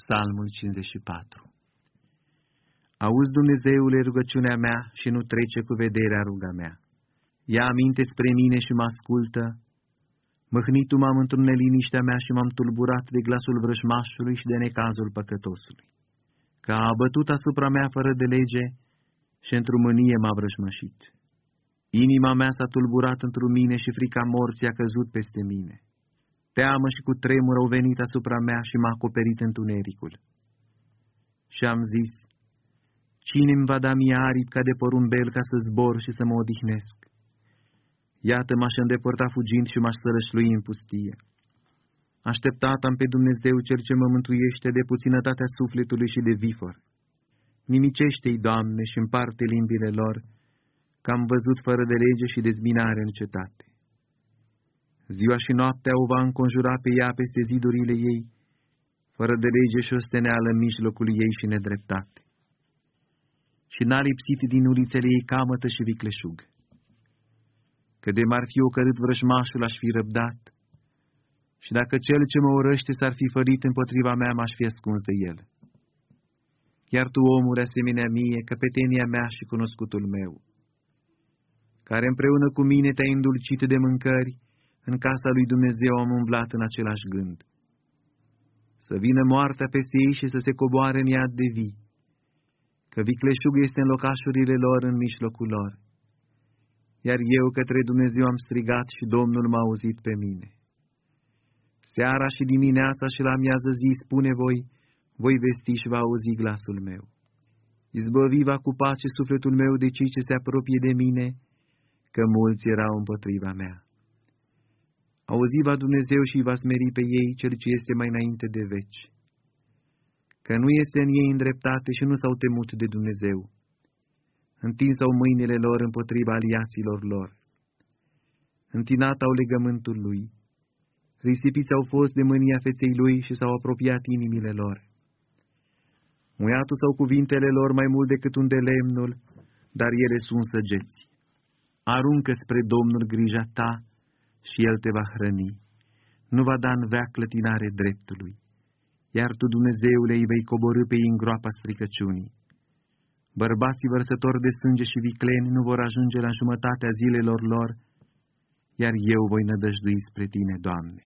Psalmul 54 Auzi, Dumnezeule, rugăciunea mea și nu trece cu vederea ruga mea. Ia aminte spre mine și mă ascultă. Măhnitul m-am într-un neliniștea mea și m-am tulburat de glasul vrăjmașului și de necazul păcătosului. Că a abătut asupra mea fără de lege și într-o mânie m-a vrăjmășit. Inima mea s-a tulburat într mine și frica morții a căzut peste mine. Teamă și cu tremur au venit asupra mea și m-a acoperit întunericul. Și am zis, cine îmi va da mie aripi ca de porumbel ca să zbor și să mă odihnesc? Iată m-aș îndepărta fugind și m-aș sărășlui în pustie. Așteptat am pe Dumnezeu cel ce mă mântuiește de puținătatea sufletului și de vifor. Nimicește-i, Doamne, și împarte limbile lor, că am văzut fără de lege și dezbinare în cetate. Ziua și noaptea o va înconjura pe ea peste zidurile ei, fără de lege și osteneală în mijlocul ei și nedreptate. Și n-a lipsit din ulițele ei camătă și vicleșug. Că de m-ar fi ocărât vrăjmașul aș fi răbdat, și dacă cel ce mă urăște s-ar fi fărit împotriva mea, m-aș fi ascuns de el. Iar tu, omul asemenea mie, căpetenia mea și cunoscutul meu, care împreună cu mine te-ai îndulcit de mâncări, în casa lui Dumnezeu am umblat în același gând. Să vină moartea peste ei și să se coboare în iad de vii, că vicleșug este în locașurile lor în mijlocul lor. Iar eu către Dumnezeu am strigat și Domnul m-a auzit pe mine. Seara și dimineața și la miază zi spune voi, voi vesti și va auzi glasul meu. Izbăvi va cu pace sufletul meu de cei ce se apropie de mine, că mulți erau împotriva mea. Auzi va Dumnezeu și va smeri pe ei cel ce este mai înainte de veci. Că nu este în ei îndreptate și nu s-au temut de Dumnezeu. Întinsau mâinile lor împotriva aliaților lor. Întinat au legământul lui. Risipiți au fost de mânia feței lui și s-au apropiat inimile lor. Muiatul sau cuvintele lor mai mult decât un de lemnul, dar ele sunt săgeți. Aruncă spre Domnul grija ta și El te va hrăni. Nu va da în vea clătinare dreptului, iar tu, Dumnezeule, îi vei coborâ pe ei în groapa stricăciunii. Bărbații vărsători de sânge și vicleni nu vor ajunge la jumătatea zilelor lor, iar eu voi nădăjdui spre Tine, Doamne.